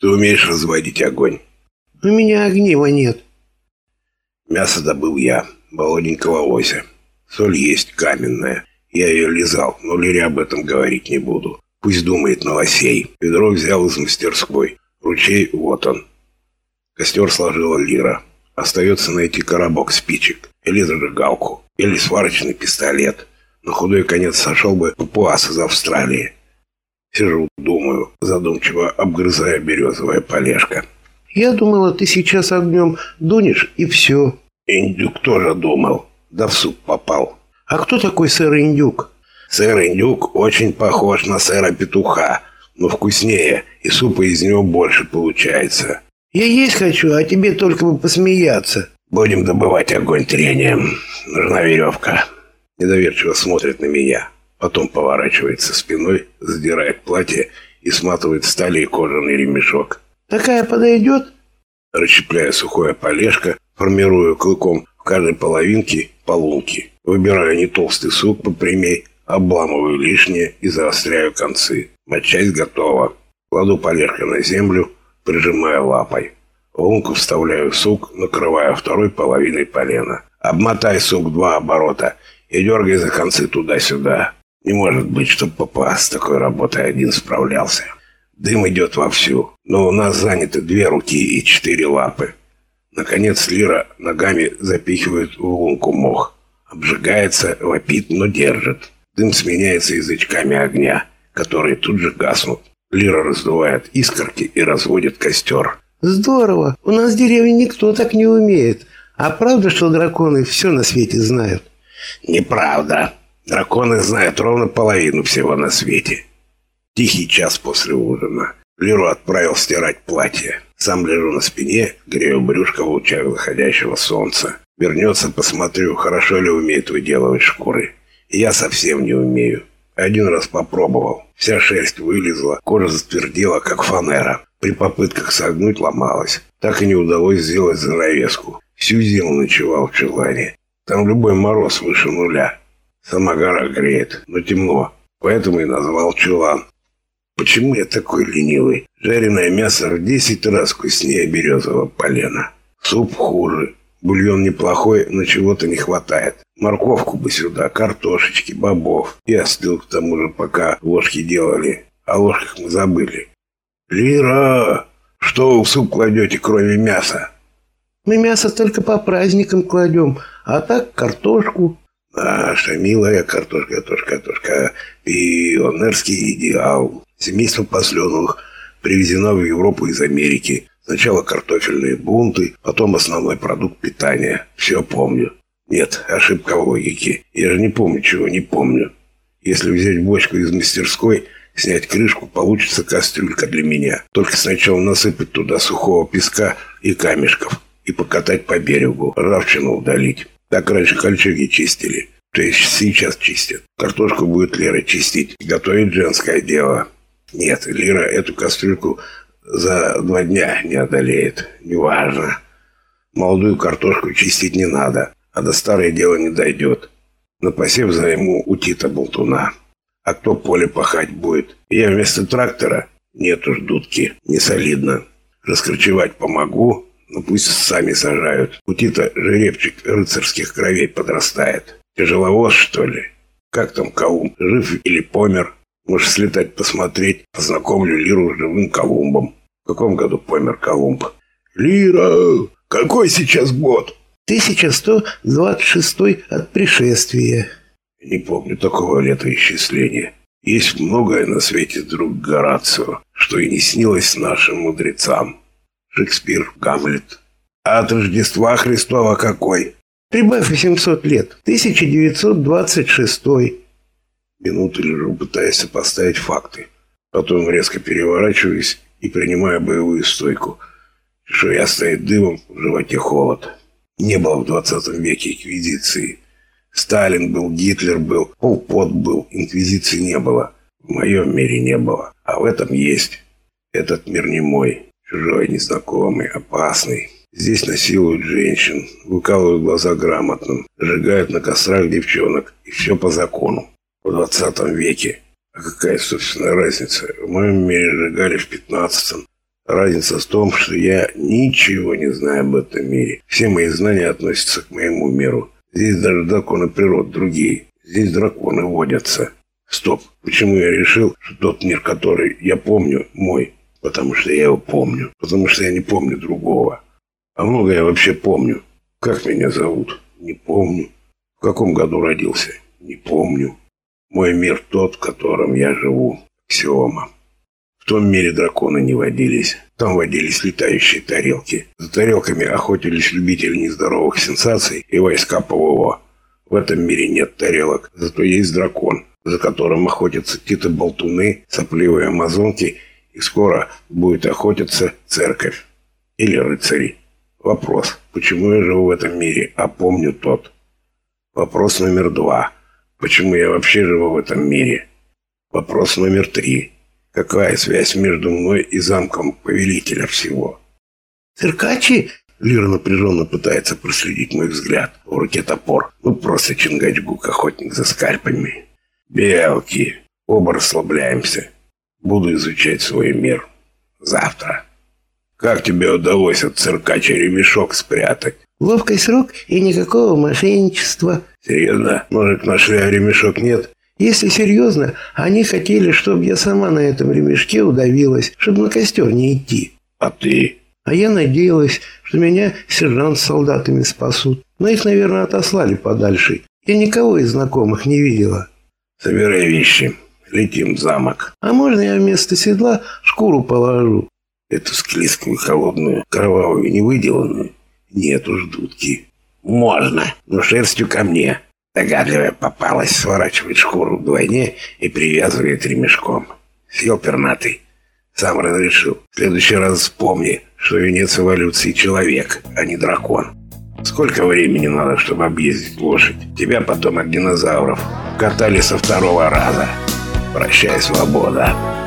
Ты умеешь разводить огонь? У меня огнива нет. Мясо добыл я, болотненького ося. Соль есть каменная. Я ее лизал, но Лере об этом говорить не буду. Пусть думает новосей. Ведро взял из мастерской. Ручей вот он. Костер сложила Лира. Остается найти коробок спичек, или зажигалку, или сварочный пистолет. На худой конец сошел бы папуас из Австралии. Сижу, думаю, задумчиво обгрызая березовая полежка. Я думала, ты сейчас огнем дунешь, и все. Индюк тоже думал, да в суп попал. А кто такой сэр Индюк? Сэр Индюк очень похож на сэра Петуха, но вкуснее, и супа из него больше получается. Я есть хочу, а тебе только бы посмеяться. Будем добывать огонь трением. Нужна веревка. Недоверчиво смотрит на меня. Потом поворачивается спиной, задирает платье и сматывает стали и кожаный ремешок. Такая подойдет? Расщепляю сухое полежка, формирую клыком в каждой половинке полунки. Выбираю не толстый сук попрямей, обламываю лишнее и заостряю концы. Матчасть готова. Кладу полежка на землю, прижимая лапой. Лунку вставляю в сук, накрывая второй половиной полена. Обмотай сук два оборота и дергай за концы туда-сюда. Не может быть, чтобы папа с такой работой один справлялся. Дым идет вовсю, но у нас заняты две руки и четыре лапы. Наконец Лира ногами запихивает в лунку мох. Обжигается, вопит, но держит. Дым сменяется язычками огня, которые тут же гаснут. Лира раздувает искорки и разводит костер. Здорово. У нас в деревне никто так не умеет. А правда, что драконы все на свете знают? Неправда. Драконы знают ровно половину всего на свете. Тихий час после ужина. Леру отправил стирать платье. Сам лежу на спине, грею брюшко в лучах заходящего солнца. Вернется, посмотрю, хорошо ли умеет выделывать шкуры. я совсем не умею. Один раз попробовал. Вся шерсть вылезла, кожа затвердела, как фанера. При попытках согнуть ломалась. Так и не удалось сделать занавеску. Всю зиму ночевал в чулане. Там любой мороз выше нуля. Сама гора греет, но темно. Поэтому и назвал чулан. Почему я такой ленивый? Жареное мясо в десять раз вкуснее березового полена. Суп хуже. Бульон неплохой, но чего-то не хватает. Морковку бы сюда, картошечки, бобов. И остыл к тому же, пока ложки делали. О ложках мы забыли. «Лира, что вы в суп кладете, кроме мяса?» «Мы мясо только по праздникам кладем, а так картошку». «Наша милая картошка, картошка, картошка, пионерский идеал. Семейство Посленовых привезено в Европу из Америки. Сначала картофельные бунты, потом основной продукт питания. Все помню. Нет, ошибка в логике. Я же не помню, чего не помню. Если взять бочку из мастерской, снять крышку, получится кастрюлька для меня. Только сначала насыпать туда сухого песка и камешков и покатать по берегу, ржавчину удалить. Так раньше кольчуги чистили. То есть сейчас чистят. Картошку будет Лера чистить. Готовить женское дело. Нет, Лира эту кастрюльку за два дня не одолеет. Неважно. Молодую картошку чистить не надо, а до старое дело не дойдет. На посев займу у Тита Болтуна. А кто поле пахать будет? Я вместо трактора? Нет уж, дудки, не солидно. Раскручевать помогу, но пусть сами сажают. У Тита жеребчик рыцарских кровей подрастает. Тяжеловоз, что ли? Как там Каум, жив или помер? Можешь слетать посмотреть, познакомлю Лиру с живым Колумбом. В каком году помер Колумб? Лира, какой сейчас год? 1126 от пришествия. Не помню такого летоисчисления. Есть многое на свете, друг Горацио, что и не снилось нашим мудрецам. Шекспир, Гамлет. А от Рождества Христова какой? Прибавь 800 лет. 1926. Минуту лежу, пытаясь сопоставить факты. Потом резко переворачиваюсь и принимаю боевую стойку. Чешуя стоит дымом, в животе холод. Не было в 20 веке инквизиции. Сталин был, Гитлер был, Полпот был, инквизиции не было. В моем мире не было, а в этом есть. Этот мир не мой, чужой, незнакомый, опасный. Здесь насилуют женщин, выкалывают глаза грамотным, сжигают на кострах девчонок, и все по закону в 20 веке. А какая, собственно, разница? В моем мире сжигали в 15-м, Разница в том, что я ничего не знаю об этом мире. Все мои знания относятся к моему миру. Здесь даже драконы природы другие. Здесь драконы водятся. Стоп. Почему я решил, что тот мир, который я помню, мой? Потому что я его помню. Потому что я не помню другого. А много я вообще помню. Как меня зовут? Не помню. В каком году родился? Не помню. Мой мир тот, в котором я живу. Ксиома. В том мире драконы не водились. Там водились летающие тарелки. За тарелками охотились любители нездоровых сенсаций и войска ПВО. В этом мире нет тарелок, зато есть дракон, за которым охотятся титы-болтуны, сопливые амазонки, и скоро будет охотиться церковь или рыцари. Вопрос, почему я живу в этом мире, а помню тот? Вопрос номер два. Почему я вообще живу в этом мире? Вопрос номер три. Какая связь между мной и замком повелителя всего? Циркачи? Лира напряженно пытается проследить мой взгляд. В руке топор. Ну, просто Чингачгук, охотник за скальпами. Белки. Оба расслабляемся. Буду изучать свой мир. Завтра. Как тебе удалось от циркача ремешок спрятать? Ловкость рук и никакого мошенничества. Серьезно? Ножик нашли, а ремешок нет? Если серьезно, они хотели, чтобы я сама на этом ремешке удавилась, чтобы на костер не идти. А ты? А я надеялась, что меня сержант с солдатами спасут. Но их, наверное, отослали подальше. Я никого из знакомых не видела. Собирай вещи. Летим в замок. А можно я вместо седла шкуру положу? Эту склизкую, холодную, кровавую, невыделанную? Нет уж, дудки. Можно, но шерстью ко мне. Догадливая попалась, сворачивает шкуру вдвойне и привязывает ремешком. Съел пернатый. Сам разрешил. В следующий раз вспомни, что венец эволюции человек, а не дракон. Сколько времени надо, чтобы объездить лошадь? Тебя потом от динозавров катали со второго раза. Прощай, свобода.